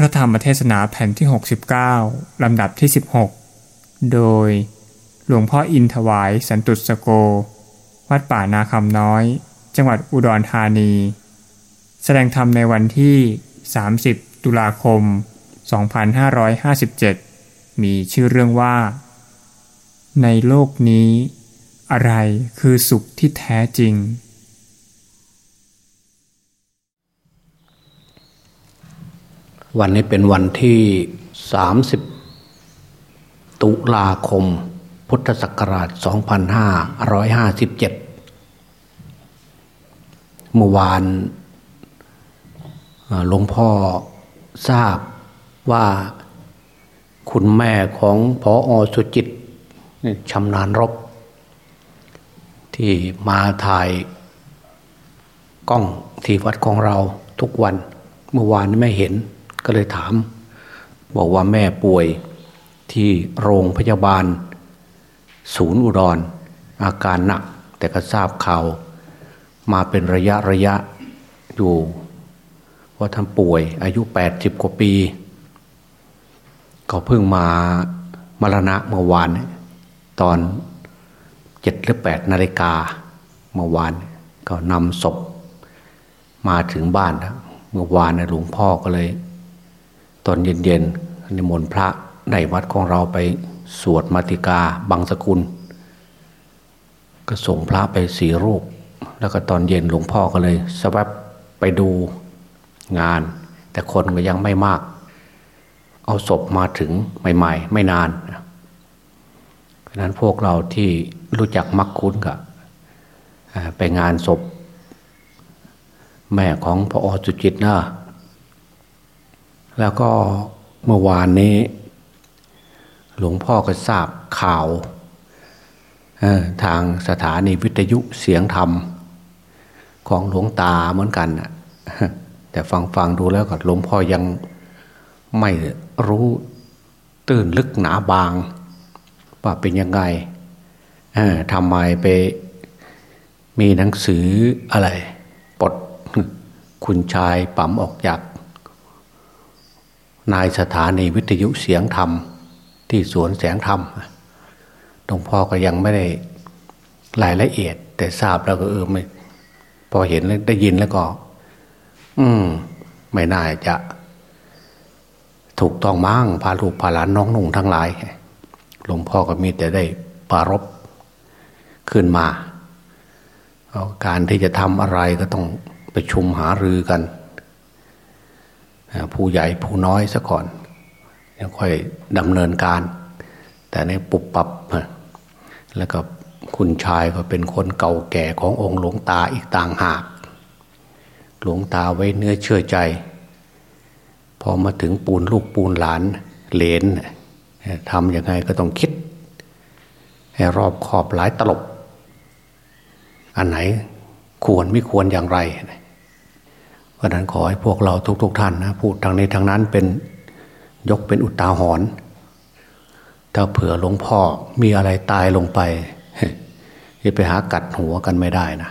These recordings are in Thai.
ระธรรมเทศนาแผ่นที่ 69 ลำดับที่ 16 โดย หลวงพ่ออินถวายสันตุสโก วัดป่านาคำน้อย จังหวัดอุดรธานี แสดงธรรมในวันที่ 30 ตุลาคม 2557 มีชื่อเรื่องว่า ในโลกนี้ อะไรคือสุขที่แท้จริง วันนี้เป็นวันที่ 30 ตุลาคม พุทธศักราช 2557 เมื่อวานหลวงพ่อทราบว่าคุณแม่ของพออสุจิตชำนาญรบ ที่มาถ่ายกล้องที่วัดของเราทุกวัน เมื่อวานไม่เห็น ก็เลยถาม บอกว่าแม่ป่วยที่โรงพยาบาล ศูนย์อุดรอาการหนัก แต่ก็ทราบข่าวมาเป็นระยะระยะอยู่ว่าท่านป่วยอายุแปดสิบกว่าปีเขาเพิ่งมามรณะเมื่อวาน ตอนเจ็ดหรือแปดนาฬิกาเมื่อวาน ก็นำศพมาถึงบ้าน เมื่อวานหลวงพ่อก็เลย ตอนเย็นๆนิมนต์พระในวัดของเราไปสวดมาติกาบางสกุล ก็ส่งพระไปสี่รูป แล้วก็ตอนเย็นหลวงพ่อก็เลยสวับไปดูงาน แต่คนก็ยังไม่มาก เอาศพมาถึงใหม่ ๆ ไม่นาน เพราะนั้นพวกเราที่รู้จักมักคุ้นกับไปงานศพ แม่ของพระอสุจิตนะ แล้วก็เมื่อวานนี้ หลวงพ่อก็ทราบข่าวทางสถานีวิทยุเสียงธรรม ของหลวงตาเหมือนกันแต่ฟังฟังดูแล้วก็หลวงพ่อยังไม่รู้ตื่นลึกหนาบาง ว่าเป็นยังไงทำไมไปมีหนังสืออะไร ปลดคุณชายปั๊มออกจาก นายสถานีวิทยุเสียงธรรม ที่สวนแสงธรรมหลวงพ่อก็ยังไม่ได้รายละเอียด แต่ทราบแล้วก็เออไม่พอเห็นแล้วได้ยินแล้วก็ อืม ไม่น่าจะถูกต้องมั่งพาลูกพาหลานน้องนุ่งทั้งหลาย หลวงพ่อก็มีแต่ได้ปารบขึ้นมา การที่จะทำอะไรก็ต้องไปชุมหารือกัน ผู้ใหญ่ผู้น้อยซะก่อนยังค่อยดำเนินการ แต่ในปุบปับแล้วก็คุณชายก็เป็นคนเก่าแก่ขององค์หลวงตาอีกต่างหาก หลวงตาไว้เนื้อเชื่อใจ พอมาถึงปูนลูกปูนหลานเหลนทำยังไงก็ต้องคิด ให้รอบขอบหลายตลบ อันไหนควรไม่ควรอย่างไร พราะนั้นขอให้พวกเราทุกๆทท่านนะพูดทางนี้ทางนั้นเป็นยกเป็นอุตาหรณ์ถ้าเผื่อหลวงพ่อมีอะไรตายลงไปจะไปหากัดหัวกันไม่ได้นะ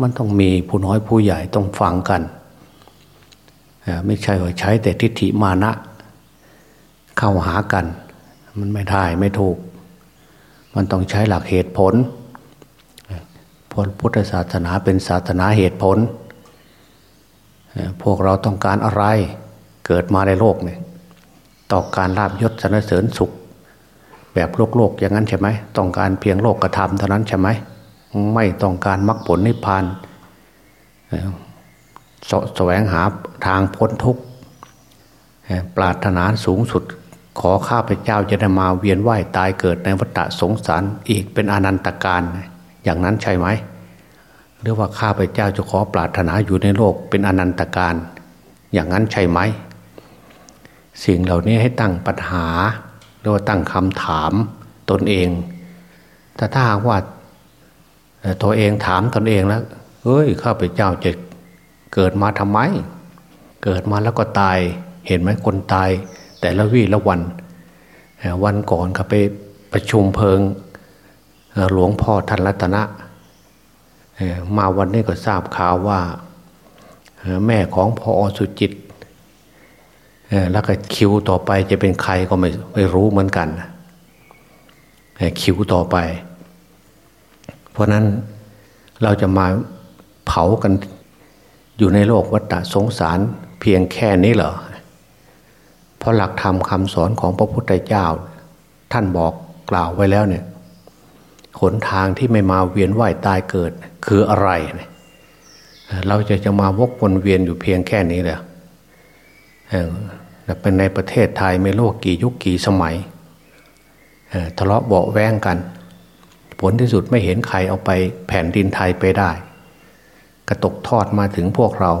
มันต้องมีผู้น้อยผู้ใหญ่ต้องฟังกัน ไม่ใช่ว่าใช้แต่ทิฏฐิมานะ เข้าหากัน มันไม่ได้ไม่ถูก มันต้องใช้หลักเหตุผลพพุทธศาสนาเป็นศาสนาเหตุผล พวกเราต้องการอะไรเกิดมาในโลกเนี่ยต่อการลาบยศสนเสริญสุข แบบโลกโลกอย่างนั้นใช่ไหมต้องการเพียงโลกกระทำเท่านั้นใช่ไหมไม่ต้องการมรรคผลนิพพานสแสวงหาทางพ้นทุกข์ปรารถนาสูงสุด ขอข้าพเจ้าจะได้มาเวียนว่ายตายเกิดในวัฏสงสารอีกเป็นอนันตการอย่างนั้นใช่ไหม หรือว่าข้าพเจ้าจะขอปรารถนาอยู่ในโลกเป็นอนันตการ อย่างนั้นใช่ไหม สิ่งเหล่านี้ให้ตั้งปัญหา หรือว่าตั้งคำถามตนเองถ้าถ้าว่าตัวเองถามตนเองแล้วเฮ้ยข้าพเจ้าจะเกิดมาทำไม เกิดมาแล้วก็ตายเห็นไหมคนตาย แต่ละวี่ละวันวันก่อนก็ไปประชุมเพลิงหลวงพ่อท่านรัตนะ มาวันนี้ก็ทราบข่าวว่าแม่ของพออสุจิตแล้วก็คิวต่อไปจะเป็นใครก็ไม่ไม่รู้เหมือนกันคิวต่อไป เพราะนั้นเราจะมาเผากันอยู่ในโลกวัฏสงสารเพียงแค่นี้เหรอ เพราะหลักธรรมคำสอนของพระพุทธเจ้า ท่านบอกกล่าวไว้แล้วเนี่ย หนทางที่ไม่มาเวียนว่ายตายเกิดคืออะไรเนี่ยเราจะจะมาวกวนเวียนอยู่เพียงแค่นี้เลยเป็นในประเทศไทยไม่โลกกี่ยุคกี่สมัยทะเลาะเบาแวงกัน ผลที่สุดไม่เห็นใครเอาไปแผ่นดินไทยไปได้ กระตกทอดมาถึงพวกเรา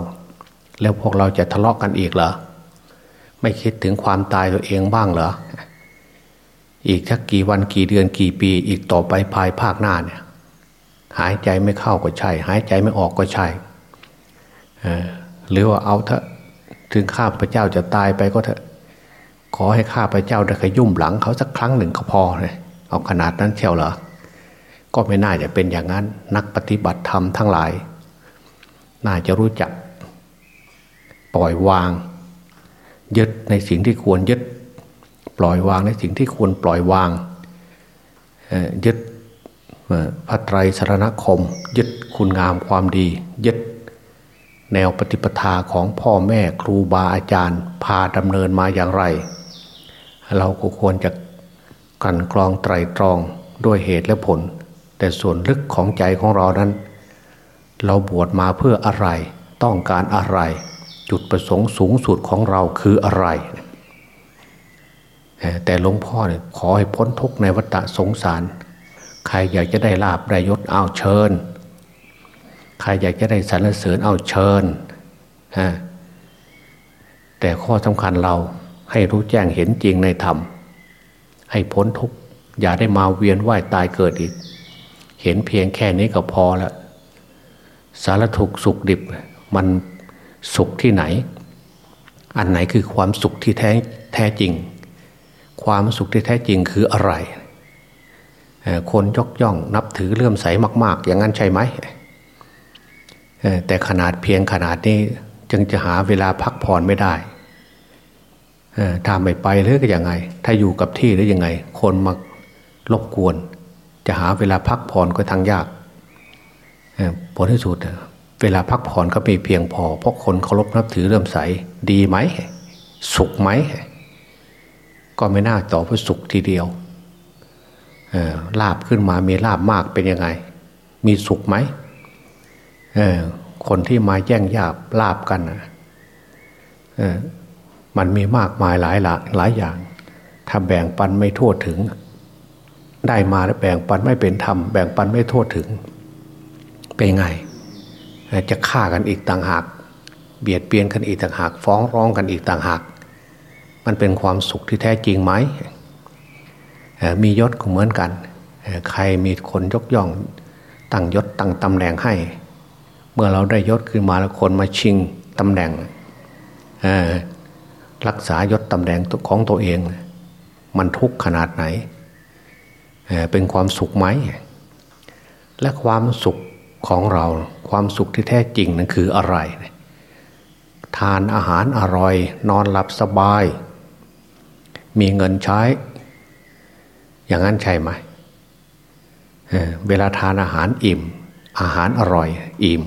แล้วพวกเราจะทะเลาะกันอีกเหรอไม่คิดถึงความตายตัวเองบ้างเหรอ อีกสักกี่วันกี่เดือนกี่ปีอีกต่อไปภายภาคหน้าเนี่ย หายใจไม่เข้าก็ใช่ หายใจไม่ออกก็ใช่หรือว่าเอาเถอะถึงข้าพเจ้าจะตายไปก็เถอะขอให้ข้าพเจ้าได้ขยุ่มหลังเขาสักครั้งหนึ่งก็พอเลยเอาขนาดนั้นเชียวเหรอก็ไม่น่าจะเป็นอย่างนั้น นักปฏิบัติธรรมทั้งหลาย น่าจะรู้จัก ปล่อยวาง ยึดในสิ่งที่ควรยึด ปล่อยวางในสิ่งที่ควรปล่อยวางยึดพระไตรสรณคม ยึดคุณงามความดี ยึดแนวปฏิปทาของพ่อแม่ครูบาอาจารย์ พาดำเนินมาอย่างไร เราก็ควรจะกันกรองไตรตรองด้วยเหตุและผล แต่ส่วนลึกของใจของเรานั้น เราบวชมาเพื่ออะไร ต้องการอะไร จุดประสงค์สูงสุดของเราคืออะไร แต่หลวงพ่อเนี่ยขอให้พ้นทุกข์ในวัฏสงสาร ใครอยากจะได้ลาบได้ยศเอาเชิญ ใครอยากจะได้สรรเสริญเอาเชิญแต่ข้อสำคัญเราให้รู้แจ้งเห็นจริงในธรรม ให้พ้นทุกข์อย่าได้มาเวียนว่ายตายเกิดอีก เห็นเพียงแค่นี้ก็พอแล้วสารทุกสุขดิบมันสุขที่ไหน อันไหนคือความสุขที่แท้แท้จริง ความสุขที่แท้จริงคืออะไร คนยกย่องนับถือเลื่อมใสมาก ๆ อย่างนั้นใช่ไหม แต่ขนาดเพียงขนาดนี้จึงจะหาเวลาพักผ่อนไม่ได้ถ้าไม่ไปหรือก็ยังไง ถ้าอยู่กับที่หรือยังไง คนมารบกวน จะหาเวลาพักผ่อนก็ทางยากผลที่สุดเวลาพักผ่อนก็ม่เพียงพอ เพราะคนเคารพนับถือเริ่มใส ดีไหม สุขไหม ก็ไม่น่าต่อพื่อสุขทีเดียวลาบขึ้นมามีลาบมากเป็นยังไง มีสุขไหมคนที่มาแย่งยาบลาบกันมันมีมากมายหลายหลากหลายอย่าง ถ้าแบ่งปันไม่ทั่วถึง ได้มาแล้วแบ่งปันไม่เป็นธรรมแบ่งปันไม่ทั่วถึง เป็นไง จะฆ่ากันอีกต่างหาก เบียดเบียนกันอีกต่างหาก ฟ้องร้องกันอีกต่างหาก มันเป็นความสุขที่แท้จริงไหมมียศก็เหมือนกัน ใครมีคนยกย่องตั้งยศตั้งตำแหน่งให้ เมื่อเราได้ยศขึ้นมาแล้วคนมาชิงตำแหน่งรักษายศตำแหน่งของตัวเอง มันทุกข์ขนาดไหนเป็นความสุขไหม และความสุขของเราความสุขที่แท้จริงนั้นคืออะไร ทานอาหารอร่อย นอนหลับสบาย มีเงินใช้ อย่างนั้นใช่ไหมเเวลาทานอาหารอิ่ม อาหารอร่อย อิ่ม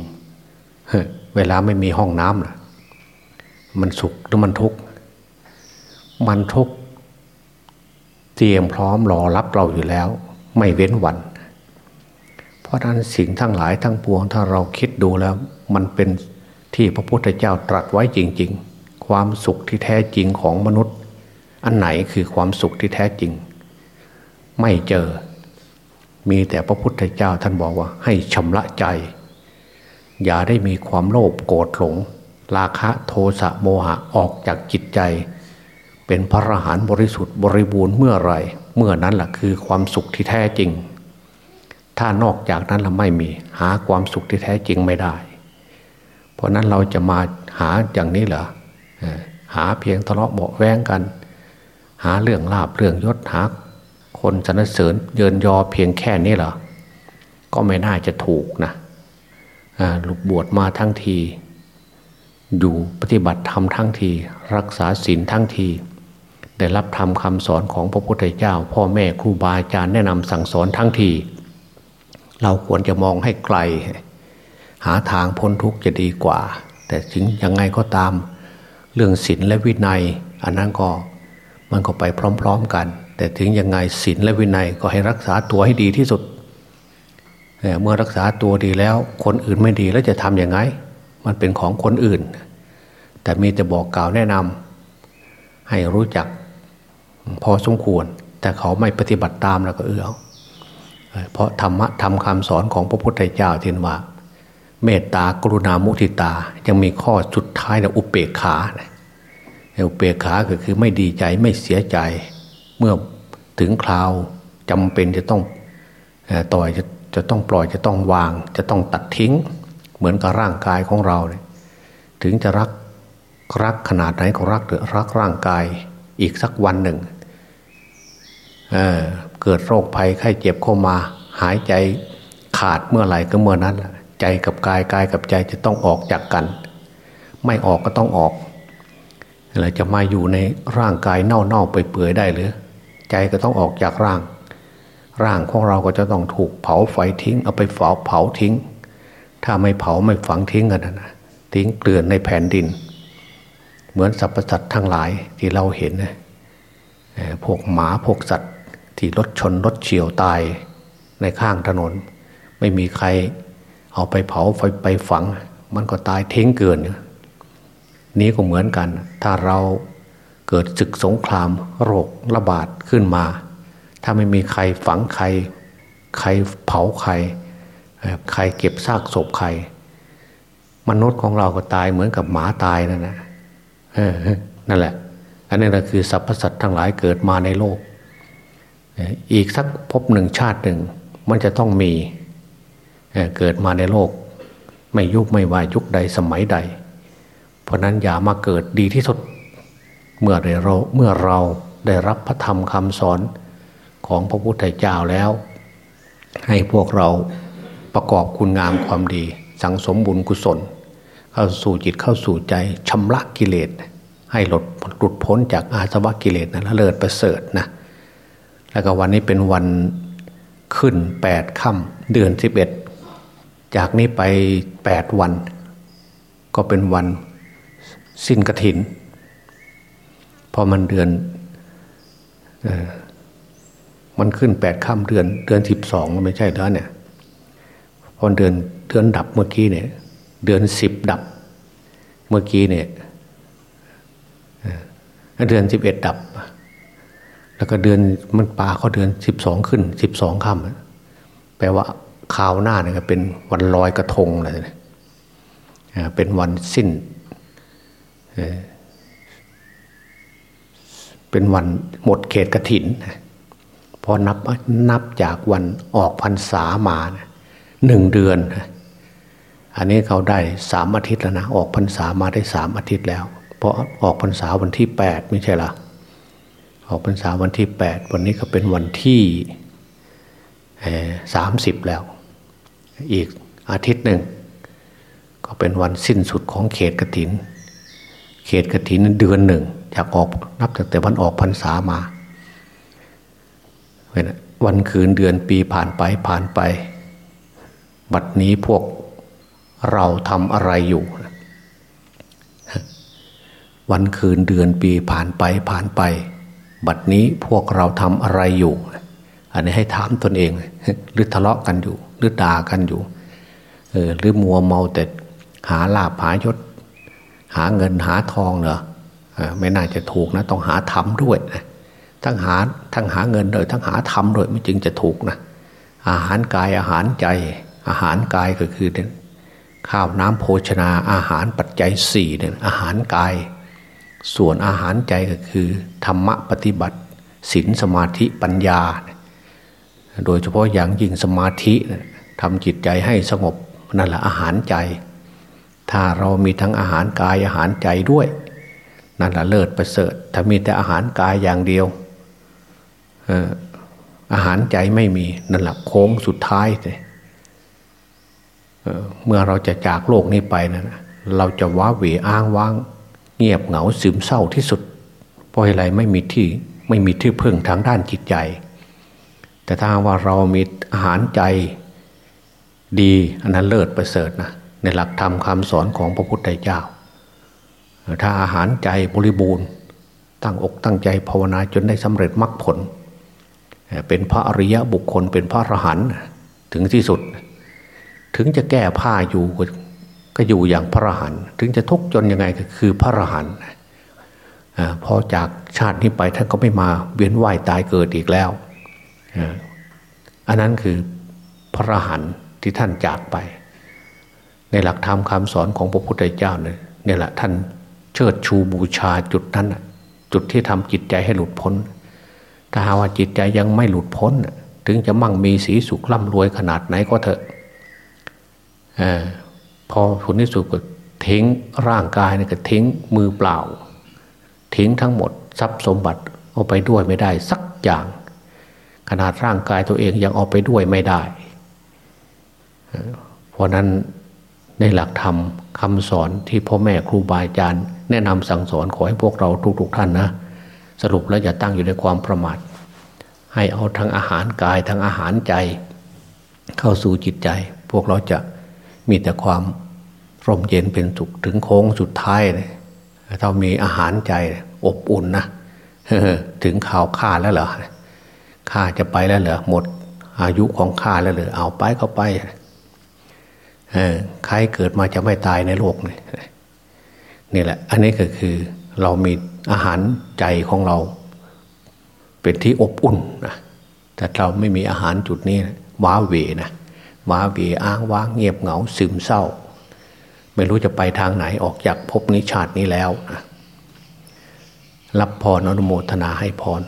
เวลาไม่มีห้องน้ำล่ะ มันสุขหรือมันทุกข์มันทุกข์เตรียมพร้อมรอรับเราอยู่แล้ว ไม่เว้นวัน เพราะนั้นสิ่งทั้งหลายทั้งปวงถ้าเราคิดดูแล้ว มันเป็นที่พระพุทธเจ้าตรัสไว้จริง ๆ ความสุขที่แท้จริงของมนุษย์ อันไหนคือความสุขที่แท้จริง ไม่เจอ มีแต่พระพุทธเจ้าท่านบอกว่า ให้ชำระใจ อย่าได้มีความโลภโกรธหลง ราคะโทสะโมหะออกจากจิตใจ เป็นพระอรหันต์บริสุทธิ์บริบูรณ์เมื่อไรเมื่อนั้นแหละคือความสุขที่แท้จริง ถ้านอกจากนั้นเราไม่มีหาความสุขที่แท้จริงไม่ได้ เพราะนั้นเราจะมาหาอย่างนี้เหรอหาเพียงทะเลาะเบาแวงกัน หาเรื่องลาบเรื่องยศหาคนสรรเสริญเยินยอเพียงแค่นี้เหรอ ก็ไม่น่าจะถูกนะลูกบวชมาทั้งที อยู่ปฏิบัติธรรมทั้งที รักษาศีลทั้งที ได้รับธรรมคำสอนของพระพุทธเจ้า พ่อแม่ครูบาอาจารย์แนะนำสั่งสอนทั้งที เราควรจะมองให้ไกล หาทางพ้นทุกข์จะดีกว่า แต่ถึงยังไงก็ตาม เรื่องศีลและวินัย อันนั้นก็ มันก็ไปพร้อม ๆกัน แต่ถึงยังไงศีลและวินัยก็ให้รักษาตัวให้ดีที่สุดเมื่อรักษาตัวดีแล้ว คนอื่นไม่ดีแล้วจะทำยังไง มันเป็นของคนอื่น แต่มีแต่บอกกล่าวแนะนำให้รู้จักพอสมควร แต่เขาไม่ปฏิบัติตามแล้วก็เออเพราะธรรมะทำคำสอนของพระพุทธเจ้าที่ว่า เมตตากรุณามุทิตายังมีข้อสุดท้ายนะอุเปกขา อุเปกขาก็คือไม่ดีใจไม่เสียใจ เมื่อถึงคราวจำเป็นจะต้องต่อยจะจะต้องปล่อยจะต้องวาง จะต้องตัดทิ้ง เหมือนกับร่างกายของเราเนี่ยถึงจะรักรักขนาดไหนก็รักหรือรักร่างกายอีกสักวันหนึ่งเเกิดโรคภัยไข้เจ็บเข้ามา หายใจขาดเมื่อไหร่ก็เมื่อนั้นใจกับกายกายกับใจจะต้องออกจากกัน ไม่ออกก็ต้องออก อะไรจะมาอยู่ในร่างกายเน่าๆไปเปื่อยได้หรือ ใจก็ต้องออกจากร่าง ร่างของเราก็จะต้องถูกเผาไฟทิ้ง เอาไปเผาเผาทิ้ง ถ้าไม่เผาไม่ฝังทิ้งกันนะทิ้งเกลื่อนในแผ่นดิน เหมือนสรรพสัตว์ทั้งหลายที่เราเห็นนะพวกหมาพวกสัตว์ที่รถชนรถเฉียวตายในข้างถนน ไม่มีใครเอาไปเผาไฟไปฝัง มันก็ตายทิ้งเกิน นี้ก็เหมือนกัน ถ้าเราเกิดศึกสงครามโรคระบาดขึ้นมา ถ้าไม่มีใครฝังใคร ใครเผาใคร ใครเก็บซากศพใคร มนุษย์ของเราก็ตายเหมือนกับหมาตายนั่นแหละนั่นแหละ อันนี้แหละคือสรรพสัตว์ทั้งหลายเกิดมาในโลก อีกสักพบหนึ่งชาติหนึ่ง มันจะต้องมีเกิดมาในโลก ไม่ยุคไม่วายยุคใดสมัยใด เพราะนั้นอย่ามาเกิดดีที่สุด เมื่อเราเมื่อเราได้รับพระธรรมคำสอนของพระพุทธเจ้าแล้ว ให้พวกเราประกอบคุณงามความดี สังสมบุญกุศล เข้าสู่จิตเข้าสู่ใจชำระกิเลส ให้หลุดหลุดพ้นจากอาสวะกิเลสนะละเลิศประเสริฐนะแล้วก็วันนี้เป็นวันขึ้นแปดค่ำเดือนสิบเอ็ดจากนี้ไปแปดวัน ก็เป็นวัน สิ้นกระถิน พอมันเดือนอมันขึ้นแปดค่ำเดือน เดือนสิบสองไม่ใช่แล้วเนี่ยพอเดือนเดือนดับเมื่อกี้เนี่ย เดือนสิบดับ เมื่อกี้เนี่ยเดือนสิบเอ็ดดับ แล้วก็เดือนมันปลาเขาเดือนสิบสองขึ้นสิบสองค่ำแปลว่าคราวหน้าเนี่ยเป็นวันลอยกระทงอะไรเนี่ยเป็นวันสิ้น เป็นวันหมดเขตกระถินพอนับนับจากวันออกพรรษามาหนึ่งเดือน อันนี้เขาได้สามอาทิตย์แล้วนะออกพรรษามาได้สามอาทิตย์แล้วเพราะออกพรรษาวันที่แปดไม่ใช่หรอออกพรรษาวันที่แปดวันนี้ก็เป็นวันที่สามสิบแล้ว อีกอาทิตย์หนึ่ง ก็เป็นวันสิ้นสุดของเขตกระถิน เขตกระถินเดือนหนึ่งจากออกนับตั้งแต่วันออกพรรษามาวันคืนเดือนปีผ่านไปผ่านไป บัดนี้พวกเราทำอะไรอยู่ วันคืนเดือนปีผ่านไปผ่านไป บัดนี้พวกเราทำอะไรอยู่ อันนี้ให้ถามตนเองหรือทะเลาะกันอยู่ หรือด่ากันอยู่หรือมัวเมาแต่หาลาภหายศ หาเงินหาทองเหรอไม่น่าจะถูกนะ ต้องหาทำด้วยนะทั้งหาทั้งหาเงินโดยทั้งหาทำด้วยมันจึงจะถูกนะอาหารกายอาหารใจ อาหารกายก็คือข้าวน้ำโภชนาอาหารปัจจัยสี่เนี่ยอาหารกาย ส่วนอาหารใจก็คือ ธรรมะปฏิบัติศีลสมาธิปัญญา โดยเฉพาะอย่างยิ่งสมาธิทำจิตใจให้สงบนั่นแหละอาหารใจ ถ้าเรามีทั้งอาหารกายอาหารใจด้วย นั่นแหละเลิศประเสริฐ ถ้ามีแต่อาหารกายอย่างเดียวอาหารใจไม่มีนั่นแหละโค้งสุดท้ายเลยเมื่อเราจะจากโลกนี้ไปนะเราจะว้าเหวอ้างว้าง เงียบเหงาซึมเศร้าที่สุด เพราะอะไรไม่มีที่ไม่มีที่พึ่งทางด้านจิตใจ แต่ถ้าว่าเรามีอาหารใจดีอันนั้นเลิศประเสริฐนะ ในหลักธรรมคำสอนของพระพุทธเจ้า ถ้าอาหารใจบริบูรณ์ ตั้งอกตั้งใจภาวนาจนได้สำเร็จมรรคผล เป็นพระอริยะบุคคลเป็นพระอรหันต์ถึงที่สุด ถึงจะแก้ผ้าอยู่ก็อยู่อย่างพระอรหันต์ถึงจะทุกข์จนยังไงก็คือพระอรหันต์พอจากชาตินี้ไปท่านก็ไม่มาเวียนว่ายตายเกิดอีกแล้วอันนั้นคือพระอรหันต์ที่ท่านจากไป ในหลักธรรมคำสอนของพระพุทธเจ้าเนี่ยนี่แหละท่านเชิดชูบูชาจุดนั้นจุดที่ทำจิตใจให้หลุดพ้น ถ้าหาว่าจิตใจยังไม่หลุดพ้น ถึงจะมั่งมีสีสุขร่ำรวยขนาดไหนก็เถอะอพอผลที่สุดก็ทิ้งร่างกายนี่ก็ทิ้งมือเปล่า ทิ้งทั้งหมดทรัพย์สมบัติเอาไปด้วยไม่ได้สักอย่าง ขนาดร่างกายตัวเองยังเอาไปด้วยไม่ได้ เพราะนั้น ในหลักธรรมคำสอนที่พ่อแม่ครูบาอาจารย์ แนะนำสั่งสอนขอให้พวกเราทุกๆทท่านนะ สรุปแล้วอย่าตั้งอยู่ในความประมาทให้เอาทั้งอาหารกายทั้งอาหารใจ เข้าสู่จิตใจ พวกเราจะมีแต่ความร่มเย็นเป็นสุขถึงโค้งสุดท้ายเลยถ้ามีอาหารใจอบอุ่นนะถึงข่าวข่าแล้วเหรอข่าจะไปแล้วเหรอหมด อายุของข่าแล้วเหรอเอาไปก็ไป ใครเกิดมาจะไม่ตายในโลกนี่นี่แหละ อันนี้ก็คือเรามีอาหารใจของเรา เป็นที่อบอุ่นนะแต่เราไม่มีอาหารจุดนี้นะว้าเวนะว้าเวอ้างว้างเงียบเหงาซึมเศร้า ไม่รู้จะไปทางไหนออกจากภพนิชาตินี้แล้วนะรับพรอนุโมทนาให้พร